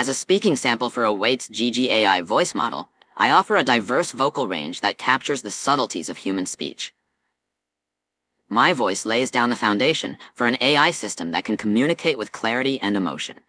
As a speaking sample for Await's GGAI voice model, I offer a diverse vocal range that captures the subtleties of human speech. My voice lays down the foundation for an AI system that can communicate with clarity and emotion.